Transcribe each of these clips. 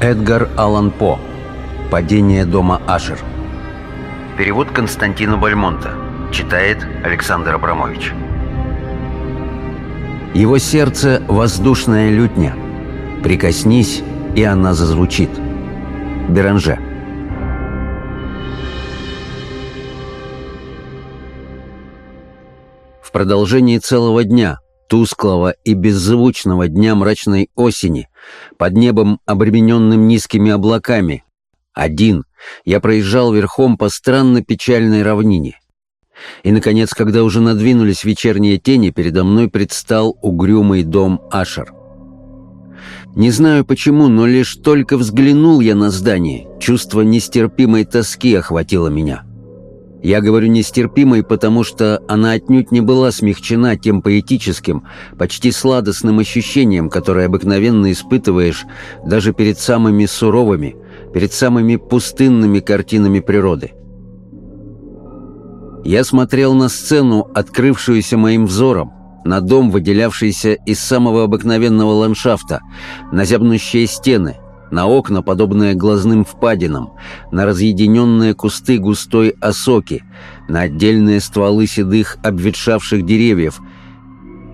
Эдгар Аллан По. Падение дома Ашер. Перевод Константина Бальмонта. Читает Александр Абрамович. Его сердце — воздушная лютня. Прикоснись, и она зазвучит. Беранже. В продолжении целого дня, тусклого и беззвучного дня мрачной осени, под небом, обремененным низкими облаками, один, я проезжал верхом по странно печальной равнине. И, наконец, когда уже надвинулись вечерние тени, передо мной предстал угрюмый дом Ашер. Не знаю почему, но лишь только взглянул я на здание, чувство нестерпимой тоски охватило меня. Я говорю нестерпимой, потому что она отнюдь не была смягчена тем поэтическим, почти сладостным ощущением, которое обыкновенно испытываешь даже перед самыми суровыми, перед самыми пустынными картинами природы. Я смотрел на сцену, открывшуюся моим взором, на дом, выделявшийся из самого обыкновенного ландшафта, на зябнущие стены, на окна, подобные глазным впадинам, на разъединенные кусты густой осоки, на отдельные стволы седых обветшавших деревьев.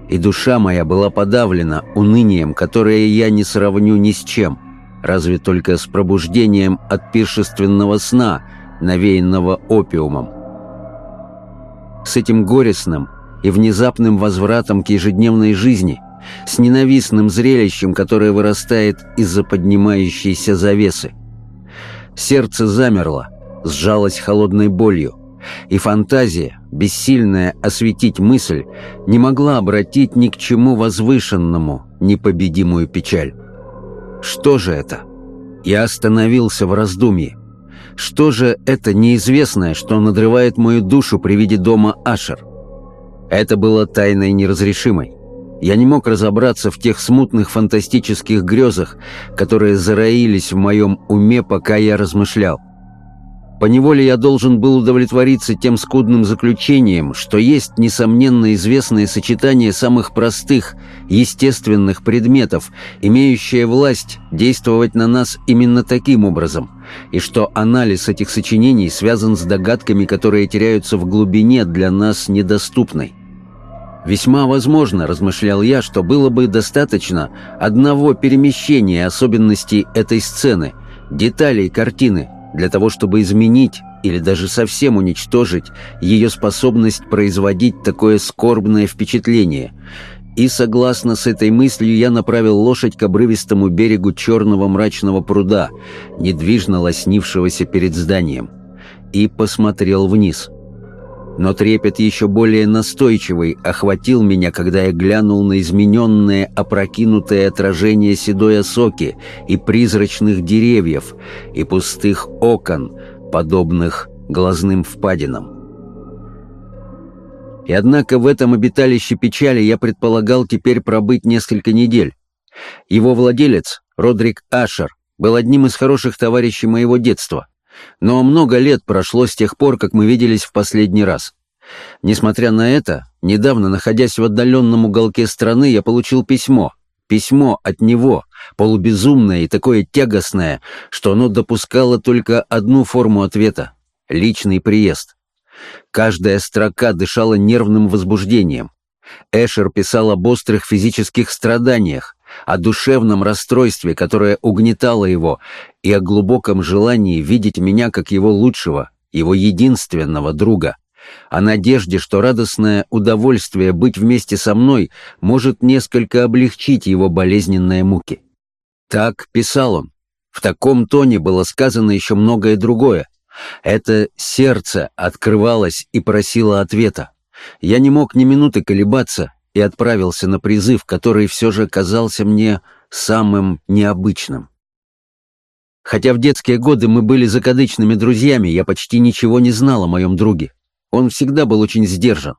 И душа моя была подавлена унынием, которое я не сравню ни с чем, разве только с пробуждением от пиршественного сна, навеянного опиумом. С этим горестным и внезапным возвратом к ежедневной жизни – с ненавистным зрелищем, которое вырастает из-за поднимающейся завесы. Сердце замерло, сжалось холодной болью, и фантазия, бессильная осветить мысль, не могла обратить ни к чему возвышенному непобедимую печаль. Что же это? Я остановился в раздумье. Что же это неизвестное, что надрывает мою душу при виде дома Ашер? Это было тайной неразрешимой. Я не мог разобраться в тех смутных фантастических грезах, которые зароились в моем уме, пока я размышлял. Поневоле я должен был удовлетвориться тем скудным заключением, что есть, несомненно, известное сочетание самых простых, естественных предметов, имеющее власть действовать на нас именно таким образом, и что анализ этих сочинений связан с догадками, которые теряются в глубине для нас недоступной. Весьма возможно, размышлял я, что было бы достаточно одного перемещения особенностей этой сцены, деталей картины, для того, чтобы изменить или даже совсем уничтожить ее способность производить такое скорбное впечатление. И согласно с этой мыслью я направил лошадь к обрывистому берегу черного мрачного пруда, недвижно лоснившегося перед зданием, и посмотрел вниз — но трепет еще более настойчивый охватил меня, когда я глянул на измененное, опрокинутое отражение седой осоки и призрачных деревьев, и пустых окон, подобных глазным впадинам. И однако в этом обиталище печали я предполагал теперь пробыть несколько недель. Его владелец, Родрик Ашер, был одним из хороших товарищей моего детства. Но много лет прошло с тех пор, как мы виделись в последний раз. Несмотря на это, недавно, находясь в отдаленном уголке страны, я получил письмо. Письмо от него, полубезумное и такое тягостное, что оно допускало только одну форму ответа — личный приезд. Каждая строка дышала нервным возбуждением. Эшер писал об острых физических страданиях, о душевном расстройстве, которое угнетало его, и о глубоком желании видеть меня как его лучшего, его единственного друга, о надежде, что радостное удовольствие быть вместе со мной может несколько облегчить его болезненные муки. Так писал он. В таком тоне было сказано еще многое другое. Это сердце открывалось и просило ответа. Я не мог ни минуты колебаться, и отправился на призыв, который все же казался мне самым необычным. Хотя в детские годы мы были закадычными друзьями, я почти ничего не знал о моем друге. Он всегда был очень сдержан.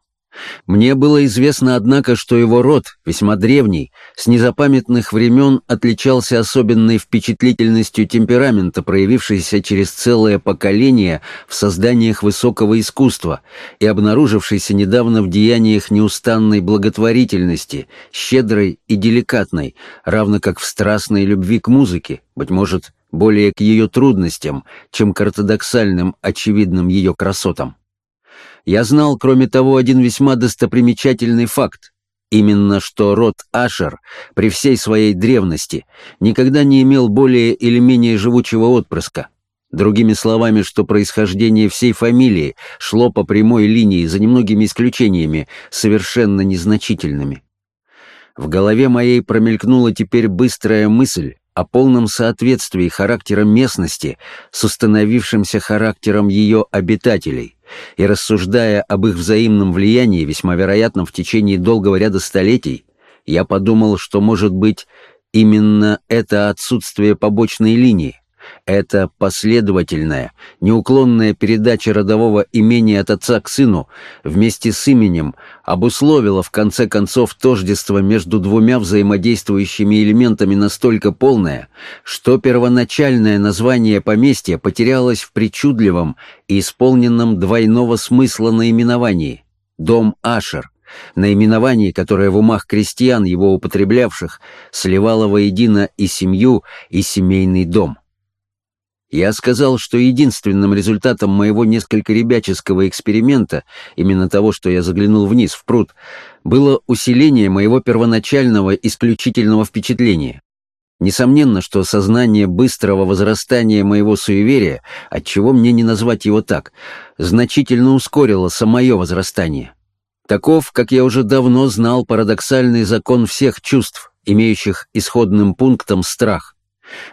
Мне было известно, однако, что его род, весьма древний, с незапамятных времен отличался особенной впечатлительностью темперамента, проявившейся через целое поколение в созданиях высокого искусства и обнаружившейся недавно в деяниях неустанной благотворительности, щедрой и деликатной, равно как в страстной любви к музыке, быть может, более к ее трудностям, чем к ортодоксальным, очевидным ее красотам. Я знал, кроме того, один весьма достопримечательный факт. Именно что род Ашер, при всей своей древности, никогда не имел более или менее живучего отпрыска. Другими словами, что происхождение всей фамилии шло по прямой линии, за немногими исключениями, совершенно незначительными. В голове моей промелькнула теперь быстрая мысль о полном соответствии характера местности с установившимся характером ее обитателей, и рассуждая об их взаимном влиянии, весьма вероятном в течение долгого ряда столетий, я подумал, что, может быть, именно это отсутствие побочной линии, эта последовательная, неуклонная передача родового имения от отца к сыну вместе с именем обусловила в конце концов тождество между двумя взаимодействующими элементами настолько полное, что первоначальное название поместья потерялось в причудливом и исполненном двойного смысла наименовании «Дом Ашер», наименовании, которое в умах крестьян, его употреблявших, сливало воедино и семью, и семейный дом. Я сказал, что единственным результатом моего несколько ребяческого эксперимента, именно того, что я заглянул вниз в пруд, было усиление моего первоначального исключительного впечатления. Несомненно, что сознание быстрого возрастания моего суеверия, отчего мне не назвать его так, значительно ускорило самое возрастание. Таков, как я уже давно знал, парадоксальный закон всех чувств, имеющих исходным пунктом страх.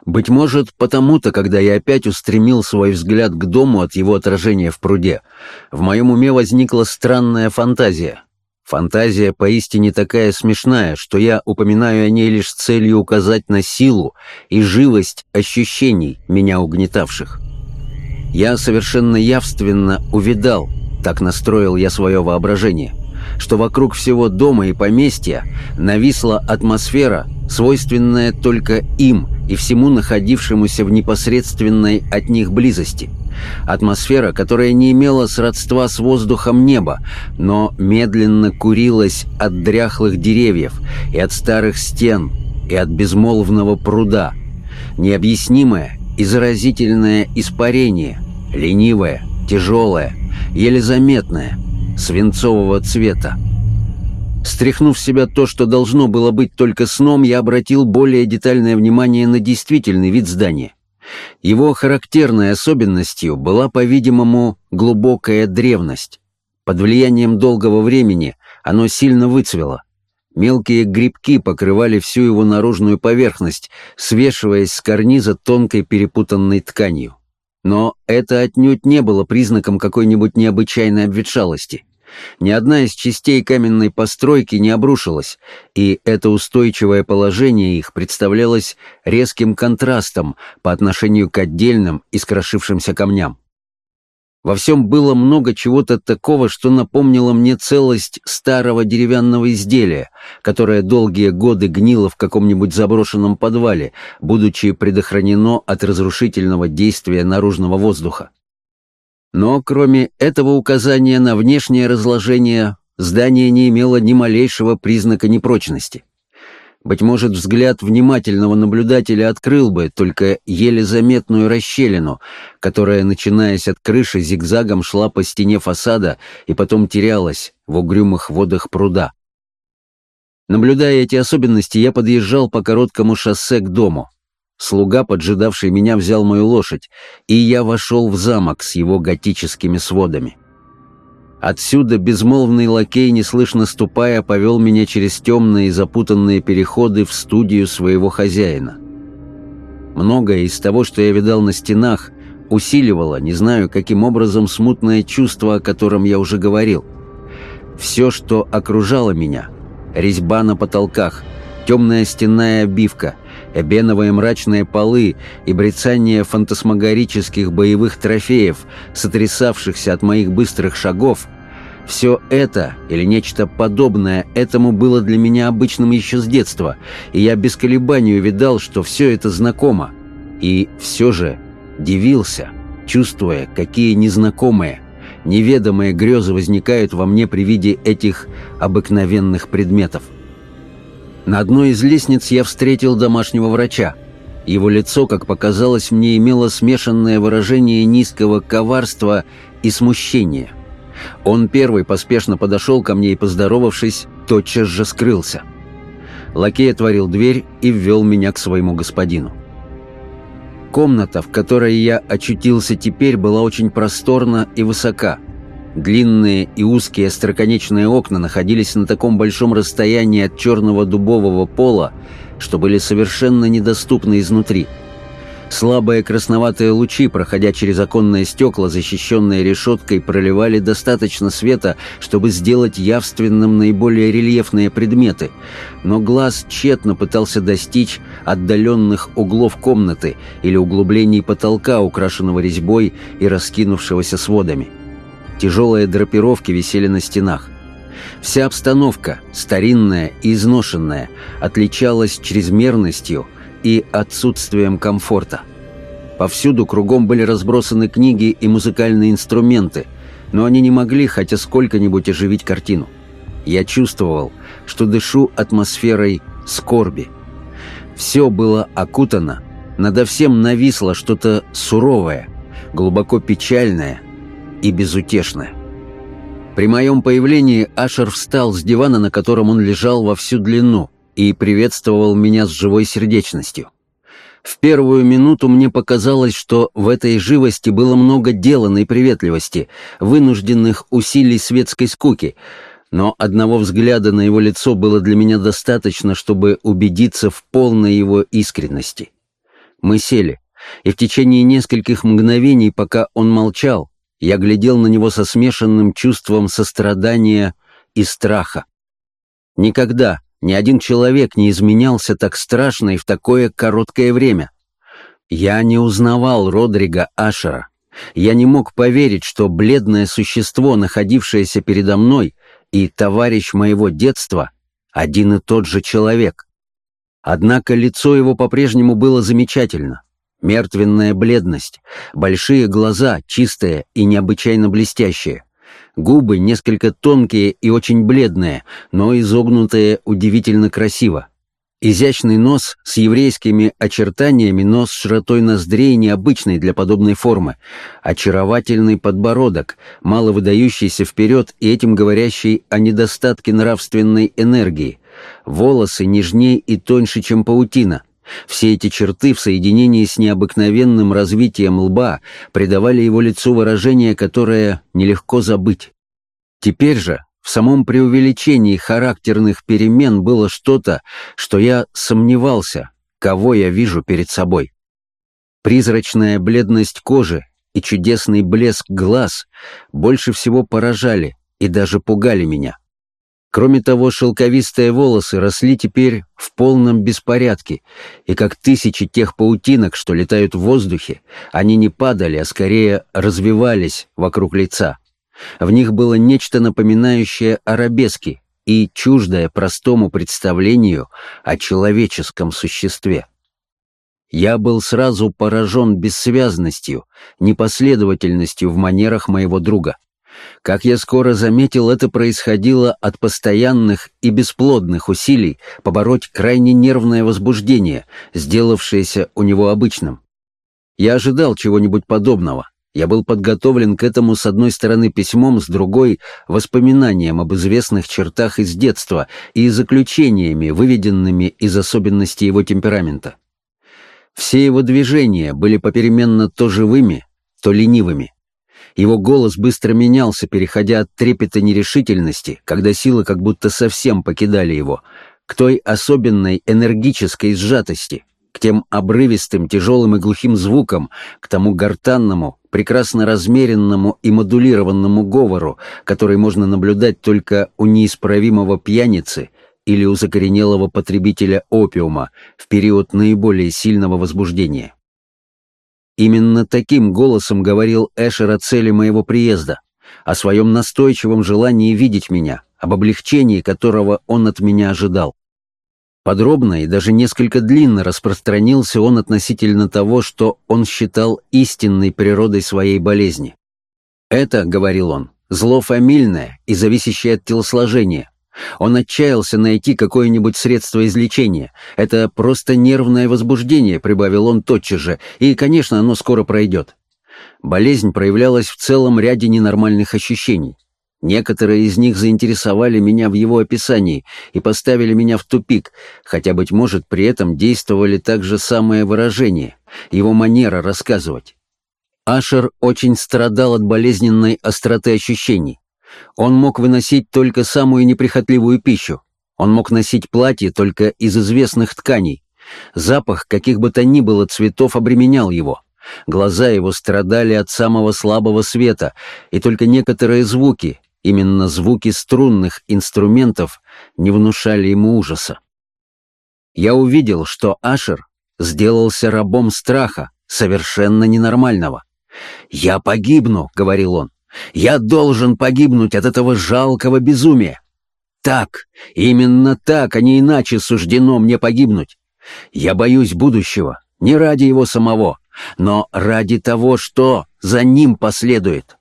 Быть может, потому-то, когда я опять устремил свой взгляд к дому от его отражения в пруде, в моем уме возникла странная фантазия. Фантазия поистине такая смешная, что я упоминаю о ней лишь с целью указать на силу и живость ощущений, меня угнетавших. Я совершенно явственно увидал, так настроил я свое воображение, что вокруг всего дома и поместья нависла атмосфера, свойственная только им и всему находившемуся в непосредственной от них близости. Атмосфера, которая не имела сродства с воздухом неба, но медленно курилась от дряхлых деревьев и от старых стен и от безмолвного пруда. Необъяснимое и заразительное испарение, ленивое, тяжелое, еле заметное, свинцового цвета. Стряхнув с себя то, что должно было быть только сном, я обратил более детальное внимание на действительный вид здания. Его характерной особенностью была, по-видимому, глубокая древность. Под влиянием долгого времени оно сильно выцвело. Мелкие грибки покрывали всю его наружную поверхность, свешиваясь с карниза тонкой перепутанной тканью. Но это отнюдь не было признаком какой-нибудь необычайной обветшалости. Ни одна из частей каменной постройки не обрушилась, и это устойчивое положение их представлялось резким контрастом по отношению к отдельным искрошившимся камням. Во всем было много чего-то такого, что напомнило мне целость старого деревянного изделия, которое долгие годы гнило в каком-нибудь заброшенном подвале, будучи предохранено от разрушительного действия наружного воздуха. Но кроме этого указания на внешнее разложение, здание не имело ни малейшего признака непрочности. Быть может, взгляд внимательного наблюдателя открыл бы только еле заметную расщелину, которая, начинаясь от крыши, зигзагом шла по стене фасада и потом терялась в угрюмых водах пруда. Наблюдая эти особенности, я подъезжал по короткому шоссе к дому. Слуга, поджидавший меня, взял мою лошадь, и я вошел в замок с его готическими сводами. Отсюда безмолвный лакей, неслышно ступая, повел меня через темные и запутанные переходы в студию своего хозяина. Многое из того, что я видал на стенах, усиливало, не знаю, каким образом, смутное чувство, о котором я уже говорил. Все, что окружало меня — резьба на потолках, темная стенная обивка — эбеновые мрачные полы и брецание фантасмагорических боевых трофеев, сотрясавшихся от моих быстрых шагов, Все это, или нечто подобное этому, было для меня обычным еще с детства, и я без колебаний увидал, что все это знакомо. И все же дивился, чувствуя, какие незнакомые, неведомые грезы возникают во мне при виде этих обыкновенных предметов. На одной из лестниц я встретил домашнего врача. Его лицо, как показалось мне, имело смешанное выражение низкого коварства и смущения. Он первый поспешно подошел ко мне и, поздоровавшись, тотчас же скрылся. Лакей отворил дверь и ввел меня к своему господину. Комната, в которой я очутился теперь, была очень просторна и высока. Длинные и узкие остроконечные окна находились на таком большом расстоянии от черного дубового пола, что были совершенно недоступны изнутри – Слабые красноватые лучи, проходя через оконные стекла, защищенные решеткой, проливали достаточно света, чтобы сделать явственным наиболее рельефные предметы. Но глаз тщетно пытался достичь отдаленных углов комнаты или углублений потолка, украшенного резьбой и раскинувшегося сводами. Тяжелые драпировки висели на стенах. Вся обстановка, старинная и изношенная, отличалась чрезмерностью – и отсутствием комфорта. Повсюду кругом были разбросаны книги и музыкальные инструменты, но они не могли хотя сколько-нибудь оживить картину. Я чувствовал, что дышу атмосферой скорби. Все было окутано, надо всем нависло что-то суровое, глубоко печальное и безутешное. При моем появлении Ашер встал с дивана, на котором он лежал во всю длину, и приветствовал меня с живой сердечностью. В первую минуту мне показалось, что в этой живости было много деланной приветливости, вынужденных усилий светской скуки, но одного взгляда на его лицо было для меня достаточно, чтобы убедиться в полной его искренности. Мы сели, и в течение нескольких мгновений, пока он молчал, я глядел на него со смешанным чувством сострадания и страха. Никогда, ни один человек не изменялся так страшно и в такое короткое время. Я не узнавал Родрига Ашера. Я не мог поверить, что бледное существо, находившееся передо мной, и товарищ моего детства — один и тот же человек. Однако лицо его по-прежнему было замечательно. Мертвенная бледность, большие глаза, чистые и необычайно блестящие. Губы несколько тонкие и очень бледные, но изогнутые удивительно красиво. Изящный нос с еврейскими очертаниями, но с широтой ноздрей необычной для подобной формы. Очаровательный подбородок, мало выдающийся вперед и этим говорящий о недостатке нравственной энергии. Волосы нежнее и тоньше, чем паутина. Все эти черты в соединении с необыкновенным развитием лба придавали его лицу выражение, которое нелегко забыть. Теперь же в самом преувеличении характерных перемен было что-то, что я сомневался, кого я вижу перед собой. Призрачная бледность кожи и чудесный блеск глаз больше всего поражали и даже пугали меня. Кроме того, шелковистые волосы росли теперь в полном беспорядке, и как тысячи тех паутинок, что летают в воздухе, они не падали, а скорее развивались вокруг лица. В них было нечто напоминающее арабески и чуждое простому представлению о человеческом существе. Я был сразу поражен бессвязностью, непоследовательностью в манерах моего друга. Как я скоро заметил, это происходило от постоянных и бесплодных усилий побороть крайне нервное возбуждение, сделавшееся у него обычным. Я ожидал чего-нибудь подобного. Я был подготовлен к этому с одной стороны письмом, с другой — воспоминанием об известных чертах из детства и заключениями, выведенными из особенностей его темперамента. Все его движения были попеременно то живыми, то ленивыми. Его голос быстро менялся, переходя от трепета нерешительности, когда силы как будто совсем покидали его, к той особенной энергической сжатости, к тем обрывистым, тяжелым и глухим звукам, к тому гортанному, прекрасно размеренному и модулированному говору, который можно наблюдать только у неисправимого пьяницы или у закоренелого потребителя опиума в период наиболее сильного возбуждения. Именно таким голосом говорил Эшер о цели моего приезда. о своем настойчивом желании видеть меня, об облегчении которого он от меня ожидал. Подробно и даже несколько длинно распространился он относительно того, что он считал истинной природой своей болезни. «Это, — говорил он, — зло фамильное и зависящее от телосложения. Он отчаялся найти какое-нибудь средство излечения. Это просто нервное возбуждение, — прибавил он тотчас же, — и, конечно, оно скоро пройдет. Болезнь проявлялась в целом ряде ненормальных ощущений. Некоторые из них заинтересовали меня в его описании и поставили меня в тупик, хотя, быть может, при этом действовали также самое выражение, его манера рассказывать. Ашер очень страдал от болезненной остроты ощущений. Он мог выносить только самую неприхотливую пищу. Он мог носить платье только из известных тканей. Запах каких бы то ни было цветов обременял его. Глаза его страдали от самого слабого света, и только некоторые звуки, Именно звуки струнных инструментов не внушали ему ужаса. Я увидел, что Ашер сделался рабом страха, совершенно ненормального. «Я погибну», — говорил он. «Я должен погибнуть от этого жалкого безумия. Так, именно так, а не иначе суждено мне погибнуть. Я боюсь будущего, не ради его самого, но ради того, что за ним последует».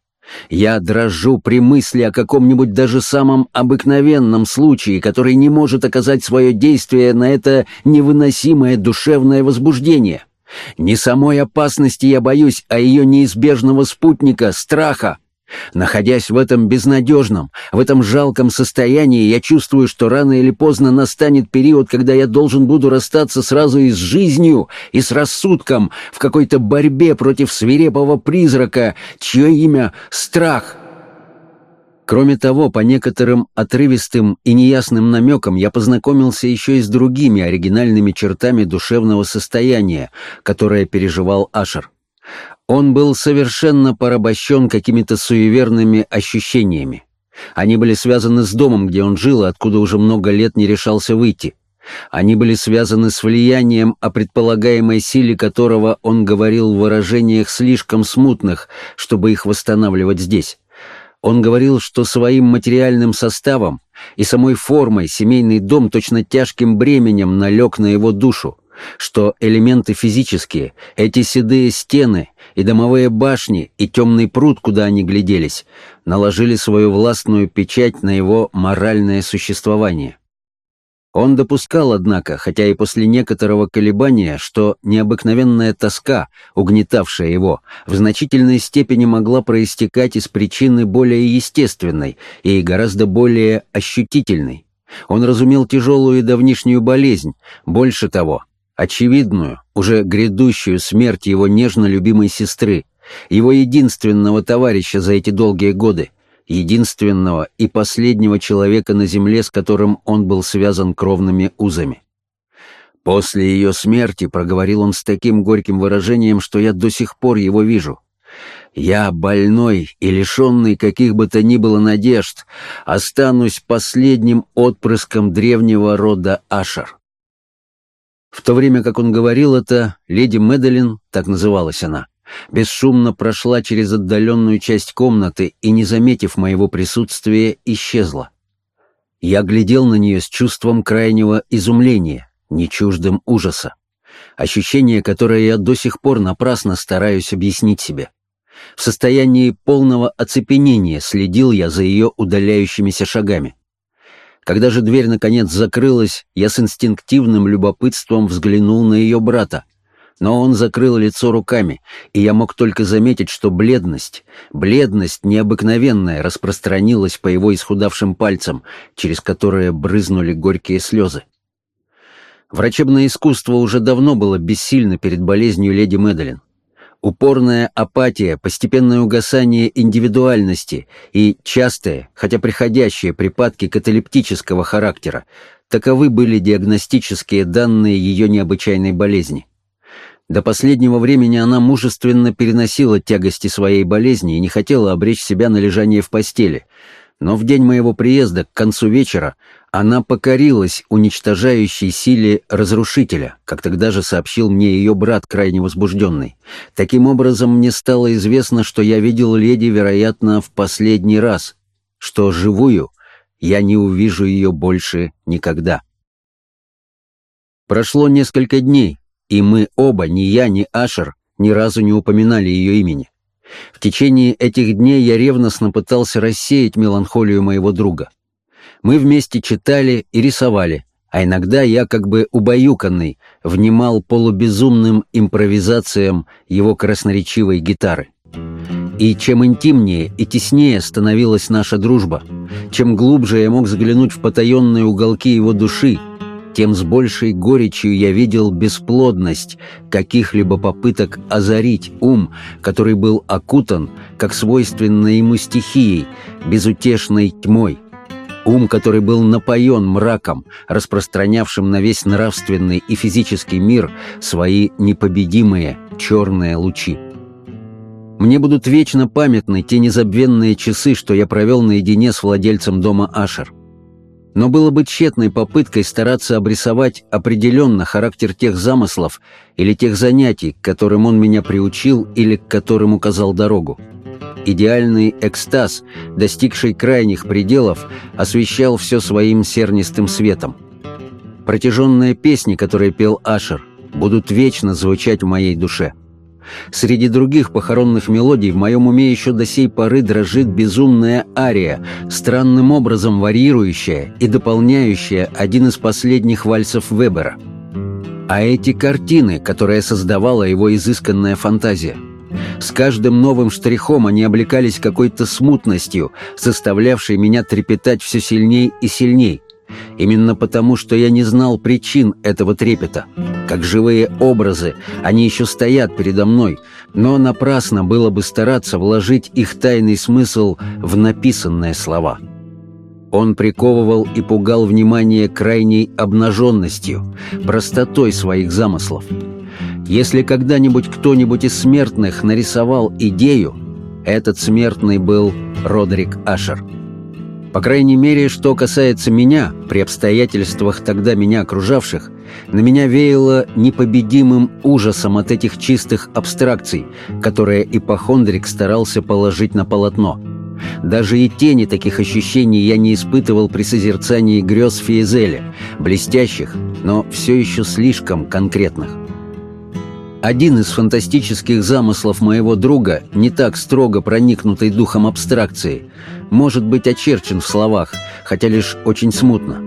Я дрожу при мысли о каком-нибудь даже самом обыкновенном случае, который не может оказать свое действие на это невыносимое душевное возбуждение. Не самой опасности я боюсь, а ее неизбежного спутника — страха. Находясь в этом безнадежном, в этом жалком состоянии, я чувствую, что рано или поздно настанет период, когда я должен буду расстаться сразу и с жизнью, и с рассудком в какой-то борьбе против свирепого призрака, чье имя — страх. Кроме того, по некоторым отрывистым и неясным намекам я познакомился еще и с другими оригинальными чертами душевного состояния, которое переживал Ашер. Он был совершенно порабощен какими-то суеверными ощущениями. Они были связаны с домом, где он жил, откуда уже много лет не решался выйти. Они были связаны с влиянием, о предполагаемой силе которого он говорил в выражениях слишком смутных, чтобы их восстанавливать здесь. Он говорил, что своим материальным составом и самой формой семейный дом точно тяжким бременем налег на его душу, что элементы физические, эти седые стены и домовые башни и темный пруд, куда они гляделись, наложили свою властную печать на его моральное существование. Он допускал, однако, хотя и после некоторого колебания, что необыкновенная тоска, угнетавшая его, в значительной степени могла проистекать из причины более естественной и гораздо более ощутительной. Он разумел тяжелую и давнишнюю болезнь, больше того, очевидную, уже грядущую смерть его нежно любимой сестры, его единственного товарища за эти долгие годы, единственного и последнего человека на земле, с которым он был связан кровными узами. После ее смерти проговорил он с таким горьким выражением, что я до сих пор его вижу. Я, больной и лишенный каких бы то ни было надежд, останусь последним отпрыском древнего рода Ашер. В то время как он говорил это, леди Медалин, так называлась она, бесшумно прошла через отдаленную часть комнаты и, не заметив моего присутствия, исчезла. Я глядел на нее с чувством крайнего изумления, не чуждым ужаса. Ощущение, которое я до сих пор напрасно стараюсь объяснить себе. В состоянии полного оцепенения следил я за ее удаляющимися шагами. Когда же дверь наконец закрылась, я с инстинктивным любопытством взглянул на ее брата. Но он закрыл лицо руками, и я мог только заметить, что бледность, бледность необыкновенная, распространилась по его исхудавшим пальцам, через которые брызнули горькие слезы. Врачебное искусство уже давно было бессильно перед болезнью леди Медалин упорная апатия, постепенное угасание индивидуальности и частые, хотя приходящие припадки каталептического характера, таковы были диагностические данные ее необычайной болезни. До последнего времени она мужественно переносила тягости своей болезни и не хотела обречь себя на лежание в постели, Но в день моего приезда, к концу вечера, она покорилась уничтожающей силе разрушителя, как тогда же сообщил мне ее брат, крайне возбужденный. Таким образом, мне стало известно, что я видел леди, вероятно, в последний раз, что живую я не увижу ее больше никогда. Прошло несколько дней, и мы оба, ни я, ни Ашер, ни разу не упоминали ее имени. В течение этих дней я ревностно пытался рассеять меланхолию моего друга. Мы вместе читали и рисовали, а иногда я, как бы убаюканный, внимал полубезумным импровизациям его красноречивой гитары. И чем интимнее и теснее становилась наша дружба, чем глубже я мог заглянуть в потаенные уголки его души, тем с большей горечью я видел бесплодность каких-либо попыток озарить ум, который был окутан, как свойственной ему стихией, безутешной тьмой. Ум, который был напоен мраком, распространявшим на весь нравственный и физический мир свои непобедимые черные лучи. Мне будут вечно памятны те незабвенные часы, что я провел наедине с владельцем дома Ашер. Но было бы тщетной попыткой стараться обрисовать определенно характер тех замыслов или тех занятий, к которым он меня приучил или к которым указал дорогу. Идеальный экстаз, достигший крайних пределов, освещал все своим сернистым светом. Протяженные песни, которые пел Ашер, будут вечно звучать в моей душе. Среди других похоронных мелодий в моем уме еще до сей поры дрожит безумная ария, странным образом варьирующая и дополняющая один из последних вальсов Вебера. А эти картины, которые создавала его изысканная фантазия – с каждым новым штрихом они облекались какой-то смутностью, заставлявшей меня трепетать все сильней и сильней. Именно потому, что я не знал причин этого трепета. Как живые образы, они еще стоят передо мной, но напрасно было бы стараться вложить их тайный смысл в написанные слова. Он приковывал и пугал внимание крайней обнаженностью, простотой своих замыслов. Если когда-нибудь кто-нибудь из смертных нарисовал идею, этот смертный был Родерик Ашер. По крайней мере, что касается меня, при обстоятельствах тогда меня окружавших, на меня веяло непобедимым ужасом от этих чистых абстракций, которые ипохондрик старался положить на полотно. Даже и тени таких ощущений я не испытывал при созерцании грез Фиезеля, блестящих, но все еще слишком конкретных. Один из фантастических замыслов моего друга, не так строго проникнутый духом абстракции, может быть очерчен в словах, хотя лишь очень смутно.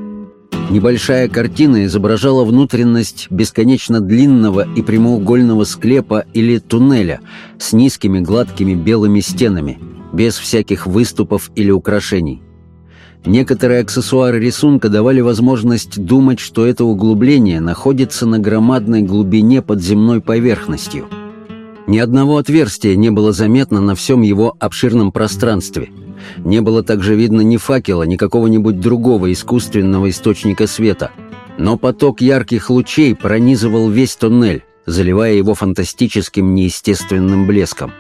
Небольшая картина изображала внутренность бесконечно длинного и прямоугольного склепа или туннеля с низкими гладкими белыми стенами, без всяких выступов или украшений. Некоторые аксессуары рисунка давали возможность думать, что это углубление находится на громадной глубине под земной поверхностью. Ни одного отверстия не было заметно на всем его обширном пространстве. Не было также видно ни факела, ни какого-нибудь другого искусственного источника света. Но поток ярких лучей пронизывал весь туннель, заливая его фантастическим неестественным блеском.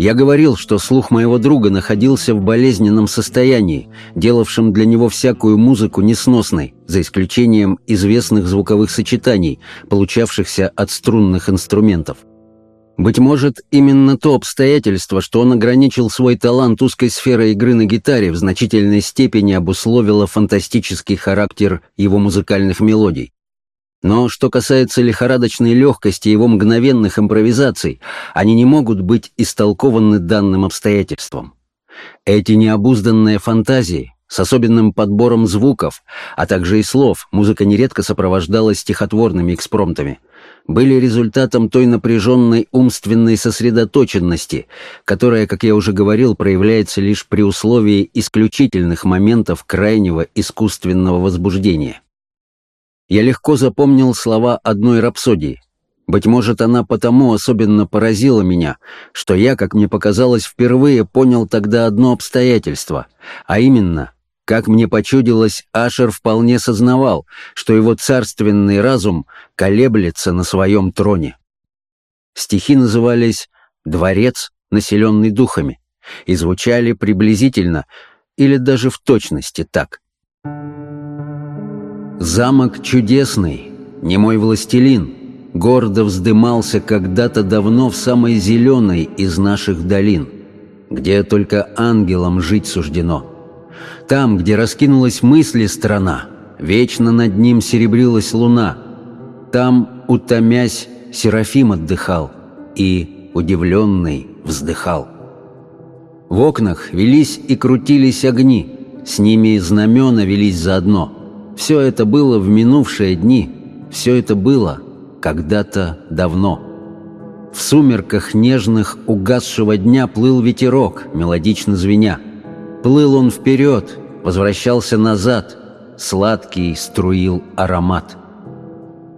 Я говорил, что слух моего друга находился в болезненном состоянии, делавшем для него всякую музыку несносной, за исключением известных звуковых сочетаний, получавшихся от струнных инструментов. Быть может, именно то обстоятельство, что он ограничил свой талант узкой сферой игры на гитаре, в значительной степени обусловило фантастический характер его музыкальных мелодий. Но что касается лихорадочной легкости его мгновенных импровизаций, они не могут быть истолкованы данным обстоятельством. Эти необузданные фантазии, с особенным подбором звуков, а также и слов, музыка нередко сопровождалась стихотворными экспромтами, были результатом той напряженной умственной сосредоточенности, которая, как я уже говорил, проявляется лишь при условии исключительных моментов крайнего искусственного возбуждения. Я легко запомнил слова одной рапсодии. Быть может, она потому особенно поразила меня, что я, как мне показалось, впервые понял тогда одно обстоятельство, а именно, как мне почудилось, Ашер вполне сознавал, что его царственный разум колеблется на своем троне. Стихи назывались «Дворец, населенный духами», и звучали приблизительно или даже в точности так. Замок чудесный, не мой властелин, гордо вздымался когда-то давно в самой зеленой из наших долин, где только ангелам жить суждено. Там, где раскинулась мысли страна, вечно над ним серебрилась луна. Там, утомясь, Серафим отдыхал и, удивленный, вздыхал. В окнах велись и крутились огни, с ними знамена велись заодно. Все это было в минувшие дни, все это было когда-то давно. В сумерках нежных угасшего дня плыл ветерок, мелодично звеня. Плыл он вперед, возвращался назад, сладкий струил аромат.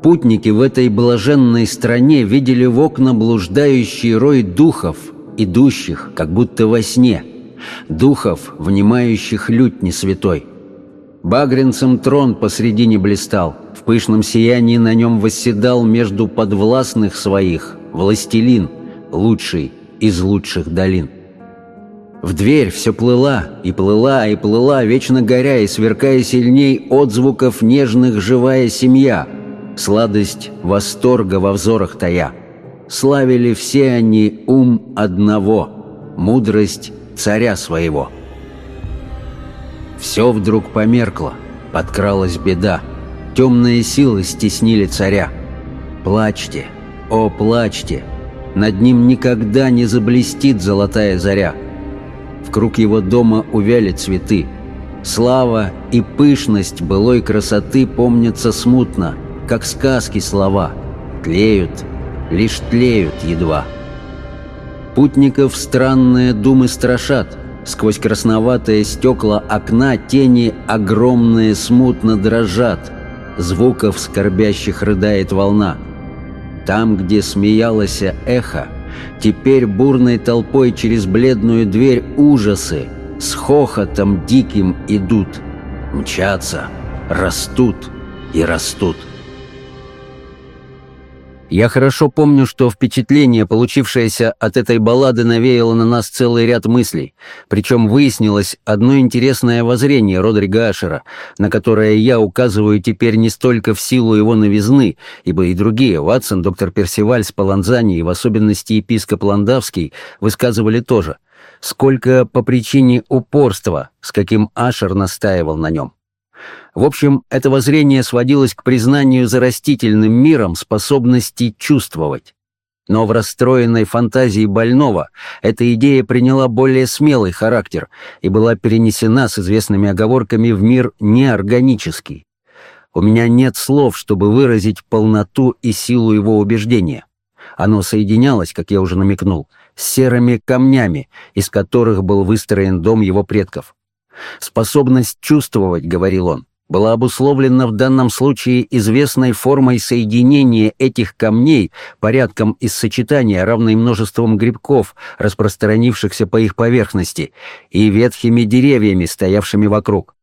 Путники в этой блаженной стране видели в окна блуждающий рой духов, идущих, как будто во сне, духов, внимающих лютни святой. Багринцем трон посредине блистал, в пышном сиянии на нем восседал между подвластных своих властелин, лучший из лучших долин. В дверь все плыла, и плыла, и плыла, вечно горя и сверкая сильней отзвуков нежных живая семья, сладость восторга во взорах тая. Славили все они ум одного, мудрость царя своего. Все вдруг померкло, подкралась беда, темные силы стеснили царя. Плачьте, о, плачьте, над ним никогда не заблестит золотая заря — в круг его дома увяли цветы. Слава и пышность былой красоты помнятся смутно, как сказки слова. Тлеют, лишь тлеют едва. Путников странные думы страшат. Сквозь красноватые стекла окна тени огромные смутно дрожат. Звуков скорбящих рыдает волна. Там, где смеялось эхо, Теперь бурной толпой через бледную дверь ужасы с хохотом диким идут, мчатся, растут и растут. Я хорошо помню, что впечатление, получившееся от этой баллады, навеяло на нас целый ряд мыслей. Причем выяснилось одно интересное воззрение Родрига Ашера, на которое я указываю теперь не столько в силу его новизны, ибо и другие, Ватсон, доктор Персиваль, Спаланзани и в особенности епископ Ландавский, высказывали тоже, сколько по причине упорства, с каким Ашер настаивал на нем. В общем, это воззрение сводилось к признанию за растительным миром способности чувствовать. Но в расстроенной фантазии больного эта идея приняла более смелый характер и была перенесена с известными оговорками в мир неорганический. У меня нет слов, чтобы выразить полноту и силу его убеждения. Оно соединялось, как я уже намекнул, с серыми камнями, из которых был выстроен дом его предков. Способность чувствовать, говорил он, была обусловлена в данном случае известной формой соединения этих камней порядком из сочетания, равной множеством грибков, распространившихся по их поверхности, и ветхими деревьями, стоявшими вокруг.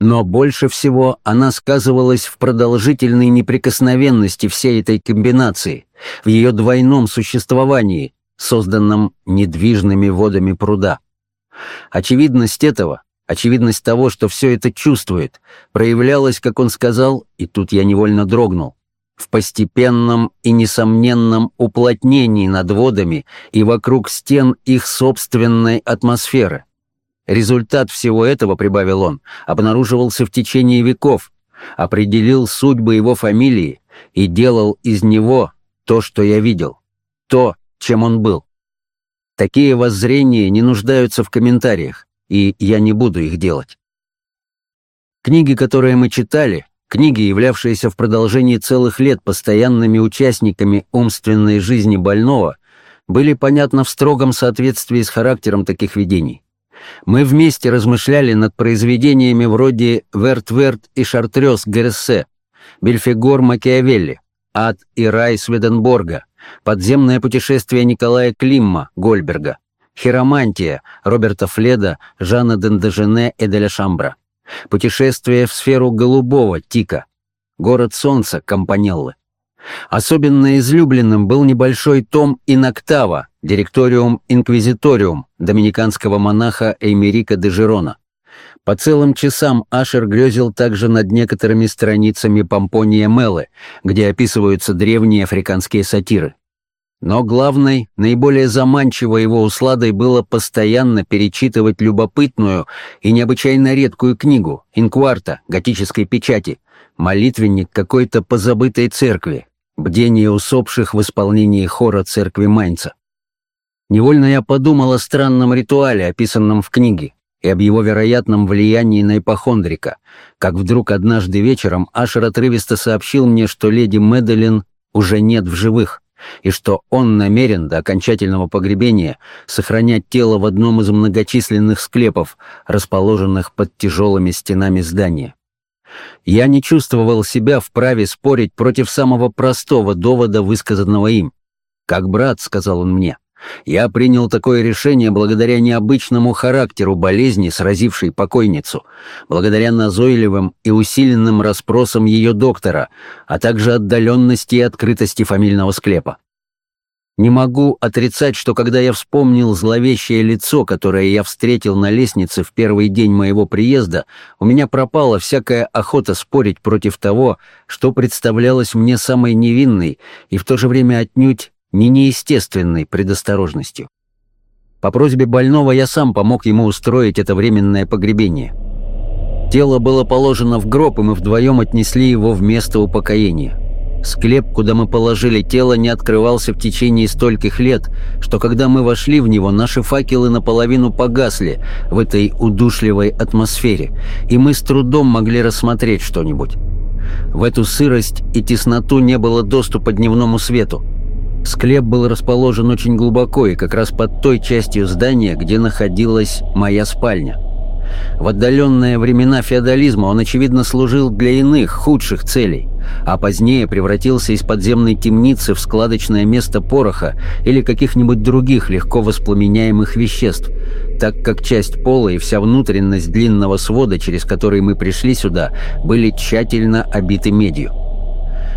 Но больше всего она сказывалась в продолжительной неприкосновенности всей этой комбинации, в ее двойном существовании, созданном недвижными водами пруда. Очевидность этого Очевидность того, что все это чувствует, проявлялась, как он сказал, и тут я невольно дрогнул, в постепенном и несомненном уплотнении над водами и вокруг стен их собственной атмосферы. Результат всего этого, прибавил он, обнаруживался в течение веков, определил судьбы его фамилии и делал из него то, что я видел, то, чем он был. Такие воззрения не нуждаются в комментариях и я не буду их делать. Книги, которые мы читали, книги, являвшиеся в продолжении целых лет постоянными участниками умственной жизни больного, были, понятно, в строгом соответствии с характером таких видений. Мы вместе размышляли над произведениями вроде «Верт-Верт» и «Шартрёс» Герессе, «Бельфигор» Макиавелли, «Ад и рай» Сведенборга, «Подземное путешествие Николая Климма» Гольберга, Хиромантия Роберта Фледа, Жана Дендежене и Деля Шамбра. Путешествие в сферу голубого Тика. Город солнца Компанеллы. Особенно излюбленным был небольшой том «Иноктава» Директориум Инквизиториум доминиканского монаха Эймерика де Жирона. По целым часам Ашер грезил также над некоторыми страницами Помпония Меллы, где описываются древние африканские сатиры. Но главной, наиболее заманчивой его усладой было постоянно перечитывать любопытную и необычайно редкую книгу «Инкварта» готической печати, молитвенник какой-то позабытой церкви, бдение усопших в исполнении хора церкви Майнца. Невольно я подумал о странном ритуале, описанном в книге, и об его вероятном влиянии на ипохондрика, как вдруг однажды вечером Ашер отрывисто сообщил мне, что леди Медлин уже нет в живых, и что он намерен до окончательного погребения сохранять тело в одном из многочисленных склепов, расположенных под тяжелыми стенами здания. Я не чувствовал себя вправе спорить против самого простого довода, высказанного им. «Как брат», — сказал он мне, — «я принял такое решение благодаря необычному характеру болезни, сразившей покойницу, благодаря назойливым и усиленным расспросам ее доктора, а также отдаленности и открытости фамильного склепа. Не могу отрицать, что когда я вспомнил зловещее лицо, которое я встретил на лестнице в первый день моего приезда, у меня пропала всякая охота спорить против того, что представлялось мне самой невинной и в то же время отнюдь не неестественной предосторожностью. По просьбе больного я сам помог ему устроить это временное погребение. Тело было положено в гроб, и мы вдвоем отнесли его в место упокоения. Склеп, куда мы положили тело, не открывался в течение стольких лет, что когда мы вошли в него, наши факелы наполовину погасли в этой удушливой атмосфере, и мы с трудом могли рассмотреть что-нибудь. В эту сырость и тесноту не было доступа дневному свету. Склеп был расположен очень глубоко и как раз под той частью здания, где находилась моя спальня. В отдаленные времена феодализма он, очевидно, служил для иных, худших целей, а позднее превратился из подземной темницы в складочное место пороха или каких-нибудь других легко воспламеняемых веществ, так как часть пола и вся внутренность длинного свода, через который мы пришли сюда, были тщательно обиты медью.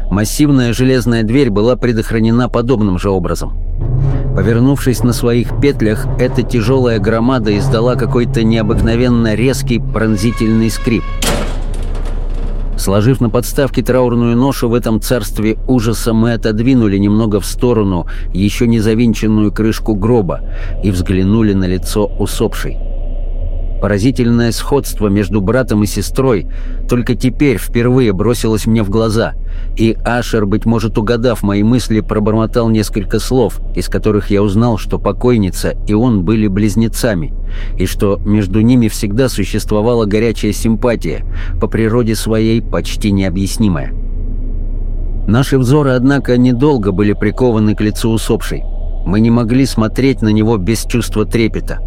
Массивная железная дверь была предохранена подобным же образом. Повернувшись на своих петлях, эта тяжелая громада издала какой-то необыкновенно резкий пронзительный скрип. Сложив на подставке траурную ношу, в этом царстве ужаса мы отодвинули немного в сторону еще не завинченную крышку гроба и взглянули на лицо усопшей. Поразительное сходство между братом и сестрой только теперь впервые бросилось мне в глаза, и Ашер, быть может, угадав мои мысли, пробормотал несколько слов, из которых я узнал, что покойница и он были близнецами, и что между ними всегда существовала горячая симпатия, по природе своей почти необъяснимая. Наши взоры, однако, недолго были прикованы к лицу усопшей. Мы не могли смотреть на него без чувства трепета.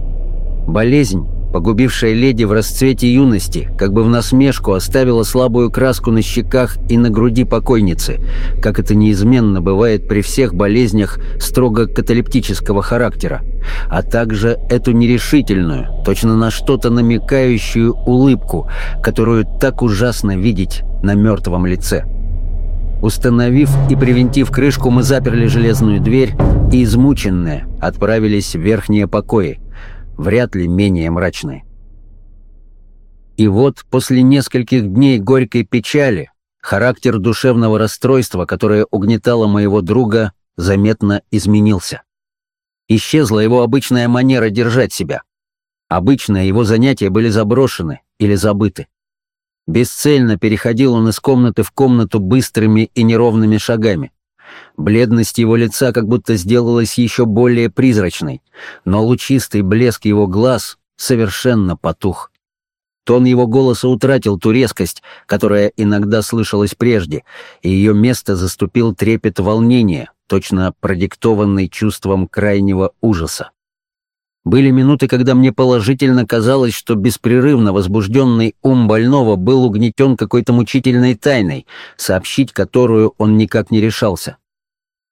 Болезнь, Погубившая леди в расцвете юности, как бы в насмешку, оставила слабую краску на щеках и на груди покойницы, как это неизменно бывает при всех болезнях строго каталептического характера, а также эту нерешительную, точно на что-то намекающую улыбку, которую так ужасно видеть на мертвом лице. Установив и привинтив крышку, мы заперли железную дверь и, измученные, отправились в верхние покои, вряд ли менее мрачны. И вот после нескольких дней горькой печали характер душевного расстройства, которое угнетало моего друга, заметно изменился. Исчезла его обычная манера держать себя. Обычно его занятия были заброшены или забыты. Бесцельно переходил он из комнаты в комнату быстрыми и неровными шагами. Бледность его лица как будто сделалась еще более призрачной, но лучистый блеск его глаз совершенно потух. Тон его голоса утратил ту резкость, которая иногда слышалась прежде, и ее место заступил трепет волнения, точно продиктованный чувством крайнего ужаса. Были минуты, когда мне положительно казалось, что беспрерывно возбужденный ум больного был угнетен какой-то мучительной тайной, сообщить которую он никак не решался.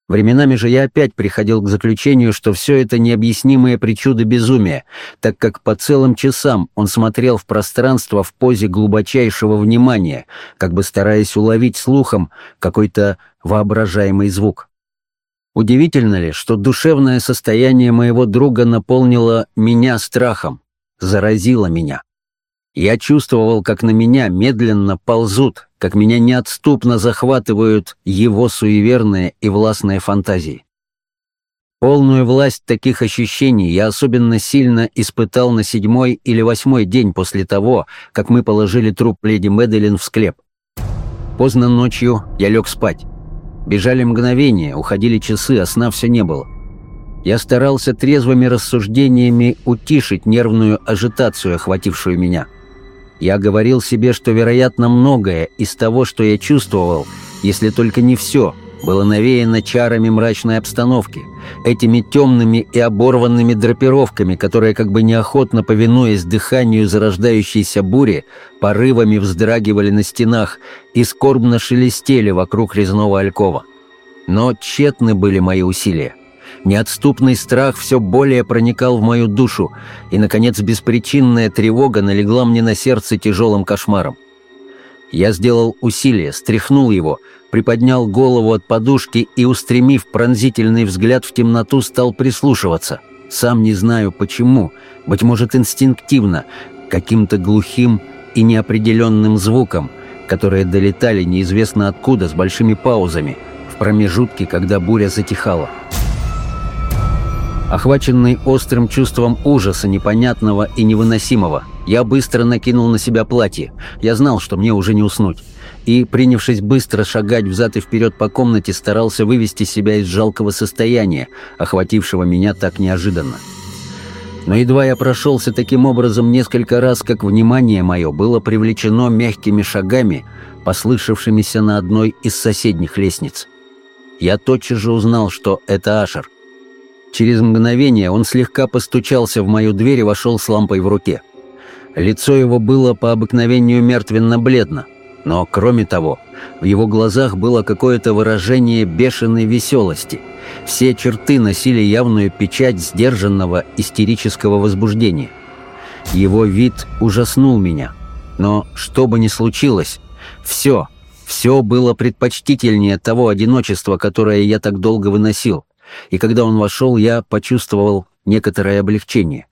Временами же я опять приходил к заключению, что все это необъяснимые причуды безумия, так как по целым часам он смотрел в пространство в позе глубочайшего внимания, как бы стараясь уловить слухом какой-то воображаемый звук. Удивительно ли, что душевное состояние моего друга наполнило меня страхом, заразило меня? Я чувствовал, как на меня медленно ползут, как меня неотступно захватывают его суеверные и властные фантазии. Полную власть таких ощущений я особенно сильно испытал на седьмой или восьмой день после того, как мы положили труп леди Меделин в склеп. Поздно ночью я лег спать. Бежали мгновения, уходили часы, а сна все не было. Я старался трезвыми рассуждениями утишить нервную ажитацию, охватившую меня. Я говорил себе, что, вероятно, многое из того, что я чувствовал, если только не все, было навеяно чарами мрачной обстановки, этими темными и оборванными драпировками, которые, как бы неохотно повинуясь дыханию зарождающейся бури, порывами вздрагивали на стенах и скорбно шелестели вокруг резного алькова. Но тщетны были мои усилия. Неотступный страх все более проникал в мою душу, и, наконец, беспричинная тревога налегла мне на сердце тяжелым кошмаром. Я сделал усилие, стряхнул его, приподнял голову от подушки и, устремив пронзительный взгляд в темноту, стал прислушиваться. Сам не знаю почему, быть может инстинктивно, каким-то глухим и неопределенным звуком, которые долетали неизвестно откуда с большими паузами, в промежутке, когда буря затихала. Охваченный острым чувством ужаса непонятного и невыносимого, я быстро накинул на себя платье. Я знал, что мне уже не уснуть и, принявшись быстро шагать взад и вперед по комнате, старался вывести себя из жалкого состояния, охватившего меня так неожиданно. Но едва я прошелся таким образом несколько раз, как внимание мое было привлечено мягкими шагами, послышавшимися на одной из соседних лестниц. Я тотчас же узнал, что это Ашер. Через мгновение он слегка постучался в мою дверь и вошел с лампой в руке. Лицо его было по обыкновению мертвенно-бледно, но, кроме того, в его глазах было какое-то выражение бешеной веселости. Все черты носили явную печать сдержанного истерического возбуждения. Его вид ужаснул меня. Но что бы ни случилось, все, все было предпочтительнее того одиночества, которое я так долго выносил. И когда он вошел, я почувствовал некоторое облегчение.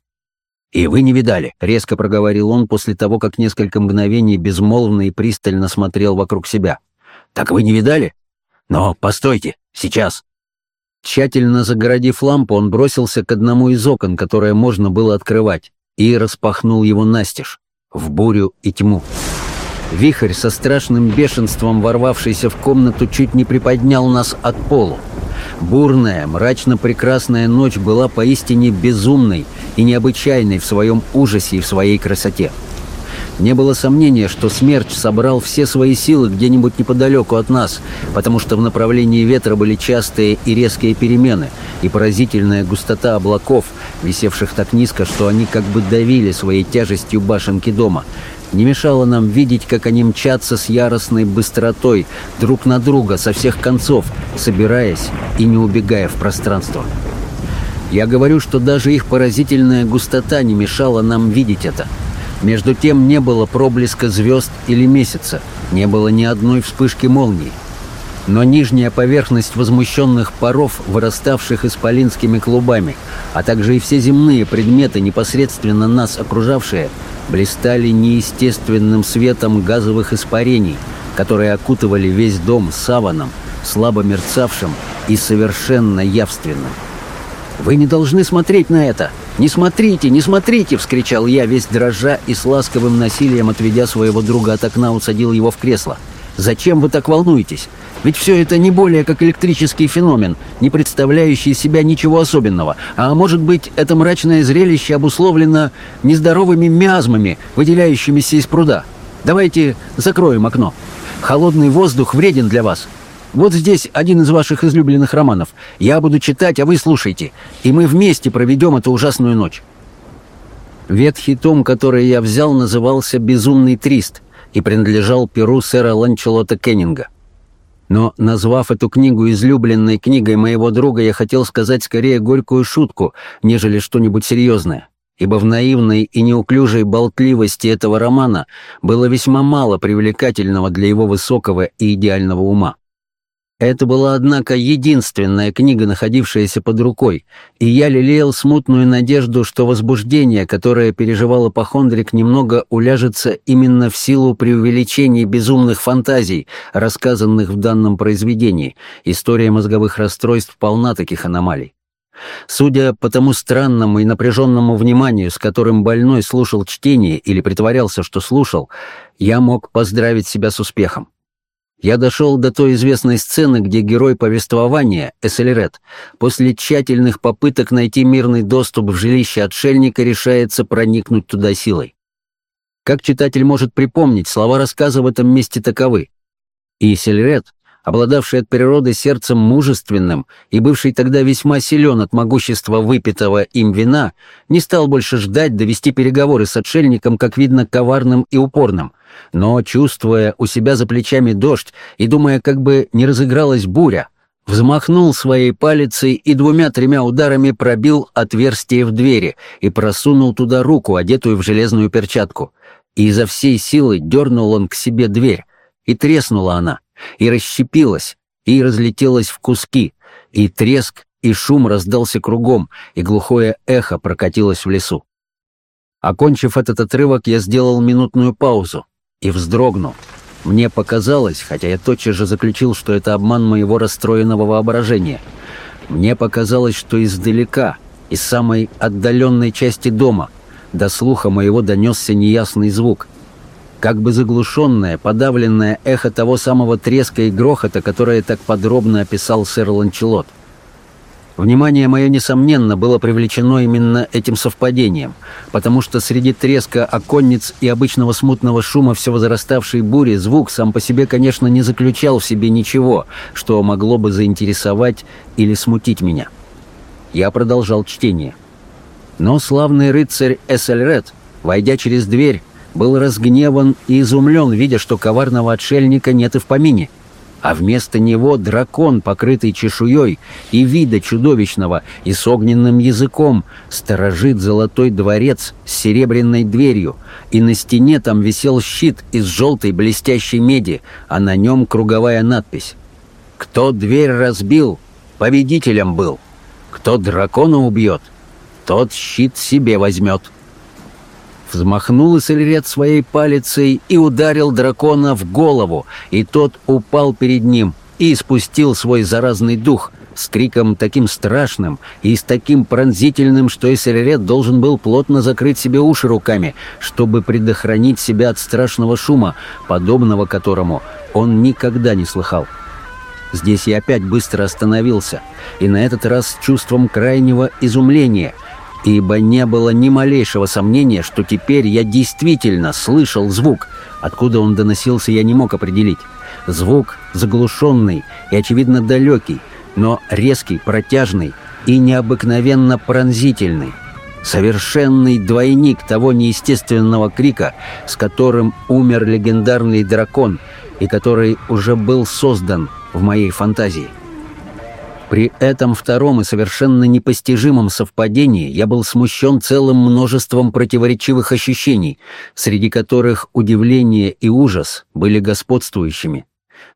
«И вы не видали», — резко проговорил он после того, как несколько мгновений безмолвно и пристально смотрел вокруг себя. «Так вы не видали? Но постойте, сейчас». Тщательно загородив лампу, он бросился к одному из окон, которое можно было открывать, и распахнул его настежь, в бурю и тьму. Вихрь со страшным бешенством, ворвавшийся в комнату, чуть не приподнял нас от полу. Бурная, мрачно-прекрасная ночь была поистине безумной и необычайной в своем ужасе и в своей красоте. Не было сомнения, что смерч собрал все свои силы где-нибудь неподалеку от нас, потому что в направлении ветра были частые и резкие перемены, и поразительная густота облаков, висевших так низко, что они как бы давили своей тяжестью башенки дома, не мешало нам видеть, как они мчатся с яростной быстротой друг на друга со всех концов, собираясь и не убегая в пространство. Я говорю, что даже их поразительная густота не мешала нам видеть это. Между тем не было проблеска звезд или месяца, не было ни одной вспышки молнии. Но нижняя поверхность возмущенных паров, выраставших исполинскими клубами, а также и все земные предметы, непосредственно нас окружавшие, блистали неестественным светом газовых испарений, которые окутывали весь дом саваном, слабо мерцавшим и совершенно явственным. «Вы не должны смотреть на это! Не смотрите, не смотрите!» — вскричал я, весь дрожа и с ласковым насилием, отведя своего друга от окна, усадил его в кресло. «Зачем вы так волнуетесь? Ведь все это не более как электрический феномен, не представляющий из себя ничего особенного. А может быть, это мрачное зрелище обусловлено нездоровыми миазмами, выделяющимися из пруда. Давайте закроем окно. Холодный воздух вреден для вас. Вот здесь один из ваших излюбленных романов. Я буду читать, а вы слушайте. И мы вместе проведем эту ужасную ночь. Ветхий том, который я взял, назывался «Безумный трист» и принадлежал перу сэра Ланчелота Кеннинга. Но, назвав эту книгу излюбленной книгой моего друга, я хотел сказать скорее горькую шутку, нежели что-нибудь серьезное, ибо в наивной и неуклюжей болтливости этого романа было весьма мало привлекательного для его высокого и идеального ума. Это была, однако, единственная книга, находившаяся под рукой, и я лелеял смутную надежду, что возбуждение, которое переживал апохондрик, немного уляжется именно в силу преувеличений безумных фантазий, рассказанных в данном произведении. История мозговых расстройств полна таких аномалий. Судя по тому странному и напряженному вниманию, с которым больной слушал чтение или притворялся, что слушал, я мог поздравить себя с успехом. Я дошел до той известной сцены, где герой повествования, Эссельред, после тщательных попыток найти мирный доступ в жилище отшельника решается проникнуть туда силой. Как читатель может припомнить, слова рассказа в этом месте таковы. И Эссельред, обладавший от природы сердцем мужественным и бывший тогда весьма силен от могущества выпитого им вина, не стал больше ждать довести переговоры с отшельником, как видно, коварным и упорным, но, чувствуя у себя за плечами дождь и думая, как бы не разыгралась буря, взмахнул своей палицей и двумя-тремя ударами пробил отверстие в двери и просунул туда руку, одетую в железную перчатку. И изо всей силы дернул он к себе дверь, и треснула она, и расщепилась, и разлетелась в куски, и треск, и шум раздался кругом, и глухое эхо прокатилось в лесу. Окончив этот отрывок, я сделал минутную паузу и вздрогнул. Мне показалось, хотя я тотчас же заключил, что это обман моего расстроенного воображения, мне показалось, что издалека, из самой отдаленной части дома, до слуха моего донесся неясный звук — как бы заглушенное, подавленное эхо того самого треска и грохота, которое так подробно описал сэр Ланчелот. Внимание мое, несомненно, было привлечено именно этим совпадением, потому что среди треска оконниц и обычного смутного шума все возраставшей бури звук сам по себе, конечно, не заключал в себе ничего, что могло бы заинтересовать или смутить меня. Я продолжал чтение. Но славный рыцарь Эссельред, войдя через дверь, был разгневан и изумлен, видя, что коварного отшельника нет и в помине, а вместо него дракон, покрытый чешуей и вида чудовищного, и с огненным языком, сторожит золотой дворец с серебряной дверью, и на стене там висел щит из желтой блестящей меди, а на нем круговая надпись. «Кто дверь разбил, победителем был, кто дракона убьет, тот щит себе возьмет». Взмахнул Исельред своей палицей и ударил дракона в голову, и тот упал перед ним и испустил свой заразный дух с криком таким страшным и с таким пронзительным, что Исельред должен был плотно закрыть себе уши руками, чтобы предохранить себя от страшного шума, подобного которому он никогда не слыхал. Здесь я опять быстро остановился, и на этот раз с чувством крайнего изумления — ибо не было ни малейшего сомнения, что теперь я действительно слышал звук. Откуда он доносился, я не мог определить. Звук заглушенный и, очевидно, далекий, но резкий, протяжный и необыкновенно пронзительный. Совершенный двойник того неестественного крика, с которым умер легендарный дракон и который уже был создан в моей фантазии. При этом втором и совершенно непостижимом совпадении я был смущен целым множеством противоречивых ощущений, среди которых удивление и ужас были господствующими.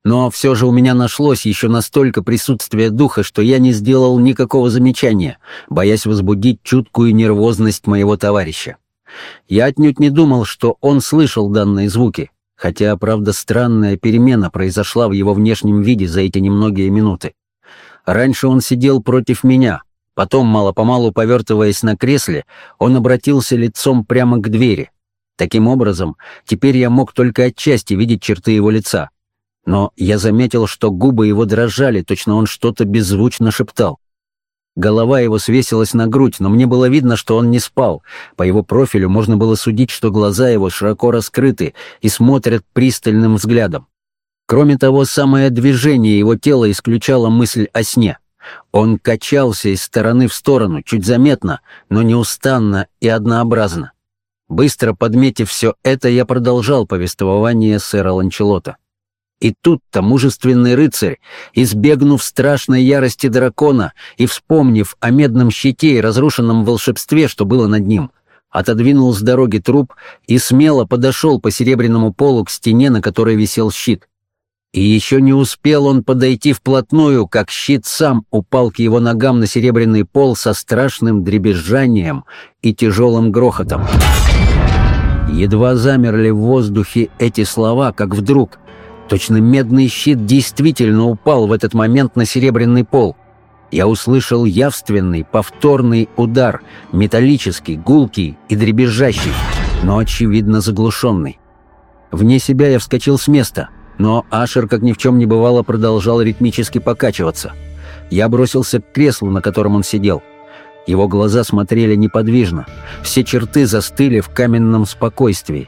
Но все же у меня нашлось еще настолько присутствие духа, что я не сделал никакого замечания, боясь возбудить чуткую нервозность моего товарища. Я отнюдь не думал, что он слышал данные звуки, хотя, правда, странная перемена произошла в его внешнем виде за эти немногие минуты. Раньше он сидел против меня, потом, мало-помалу повертываясь на кресле, он обратился лицом прямо к двери. Таким образом, теперь я мог только отчасти видеть черты его лица. Но я заметил, что губы его дрожали, точно он что-то беззвучно шептал. Голова его свесилась на грудь, но мне было видно, что он не спал. По его профилю можно было судить, что глаза его широко раскрыты и смотрят пристальным взглядом. Кроме того, самое движение его тела исключало мысль о сне. Он качался из стороны в сторону, чуть заметно, но неустанно и однообразно. Быстро подметив все это, я продолжал повествование сэра Ланчелота. И тут-то мужественный рыцарь, избегнув страшной ярости дракона и вспомнив о медном щите и разрушенном волшебстве, что было над ним, отодвинул с дороги труп и смело подошел по серебряному полу к стене, на которой висел щит И еще не успел он подойти вплотную, как щит сам упал к его ногам на серебряный пол со страшным дребезжанием и тяжелым грохотом. Едва замерли в воздухе эти слова, как вдруг точно медный щит действительно упал в этот момент на серебряный пол. Я услышал явственный, повторный удар, металлический, гулкий и дребезжащий, но, очевидно, заглушенный. Вне себя я вскочил с места — но Ашер, как ни в чем не бывало, продолжал ритмически покачиваться. Я бросился к креслу, на котором он сидел. Его глаза смотрели неподвижно. Все черты застыли в каменном спокойствии.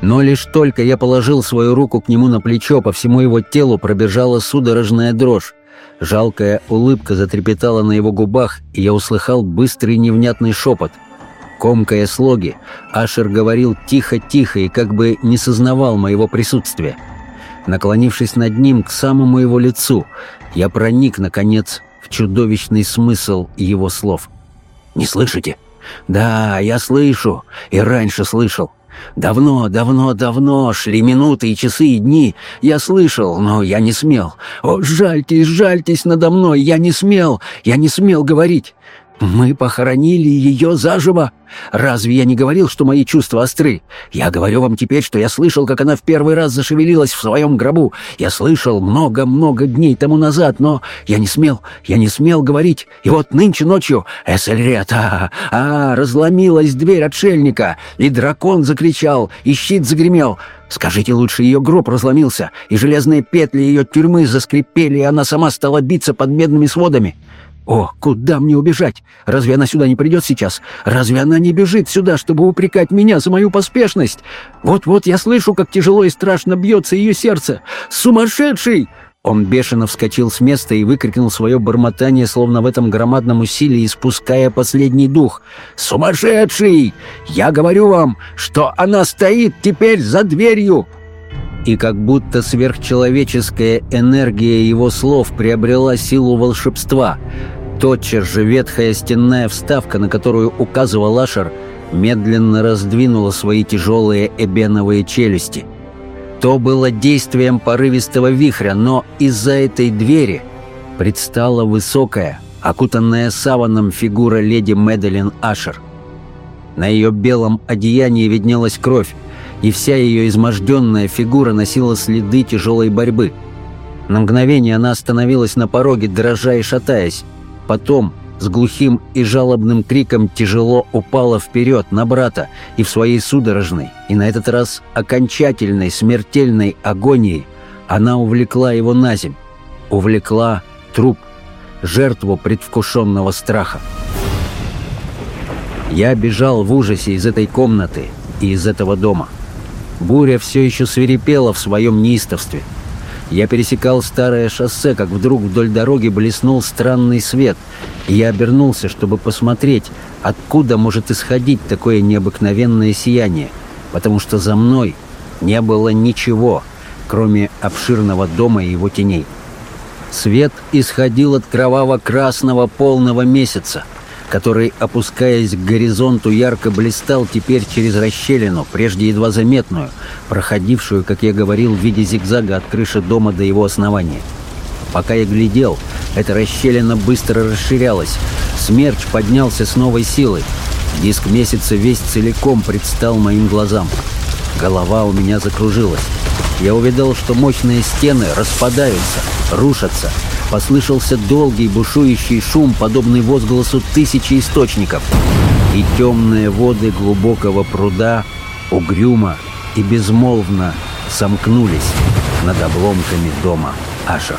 Но лишь только я положил свою руку к нему на плечо, по всему его телу пробежала судорожная дрожь. Жалкая улыбка затрепетала на его губах, и я услыхал быстрый невнятный шепот. Комкая слоги, Ашер говорил тихо-тихо и как бы не сознавал моего присутствия. Наклонившись над ним к самому его лицу, я проник, наконец, в чудовищный смысл его слов. «Не слышите?» «Да, я слышу, и раньше слышал. Давно, давно, давно шли минуты и часы и дни. Я слышал, но я не смел. О, жальтесь, жальтесь надо мной, я не смел, я не смел говорить. Мы похоронили ее заживо. Разве я не говорил, что мои чувства остры? Я говорю вам теперь, что я слышал, как она в первый раз зашевелилась в своем гробу. Я слышал много-много дней тому назад, но я не смел, я не смел говорить. И вот нынче ночью Эссельрет, а, а, разломилась дверь отшельника, и дракон закричал, и щит загремел. Скажите лучше, ее гроб разломился, и железные петли ее тюрьмы заскрипели, и она сама стала биться под медными сводами. О, куда мне убежать? Разве она сюда не придет сейчас? Разве она не бежит сюда, чтобы упрекать меня за мою поспешность? Вот-вот я слышу, как тяжело и страшно бьется ее сердце. Сумасшедший! Он бешено вскочил с места и выкрикнул свое бормотание, словно в этом громадном усилии испуская последний дух. «Сумасшедший! Я говорю вам, что она стоит теперь за дверью!» И как будто сверхчеловеческая энергия его слов приобрела силу волшебства — Тотчас же ветхая стенная вставка, на которую указывал Ашер, медленно раздвинула свои тяжелые эбеновые челюсти. То было действием порывистого вихря, но из-за этой двери предстала высокая, окутанная саваном фигура леди Меделин Ашер. На ее белом одеянии виднелась кровь, и вся ее изможденная фигура носила следы тяжелой борьбы. На мгновение она остановилась на пороге, дрожа и шатаясь, Потом с глухим и жалобным криком тяжело упала вперед на брата и в своей судорожной, и на этот раз окончательной смертельной агонии она увлекла его на земь, увлекла труп, жертву предвкушенного страха. Я бежал в ужасе из этой комнаты и из этого дома. Буря все еще свирепела в своем неистовстве — я пересекал старое шоссе, как вдруг вдоль дороги блеснул странный свет, и я обернулся, чтобы посмотреть, откуда может исходить такое необыкновенное сияние, потому что за мной не было ничего, кроме обширного дома и его теней. Свет исходил от кроваво-красного полного месяца — который, опускаясь к горизонту, ярко блистал теперь через расщелину, прежде едва заметную, проходившую, как я говорил, в виде зигзага от крыши дома до его основания. Пока я глядел, эта расщелина быстро расширялась. Смерч поднялся с новой силой. Диск месяца весь целиком предстал моим глазам. Голова у меня закружилась. Я увидел, что мощные стены распадаются, рушатся, послышался долгий бушующий шум, подобный возгласу тысячи источников, и темные воды глубокого пруда угрюмо и безмолвно сомкнулись над обломками дома Ашер.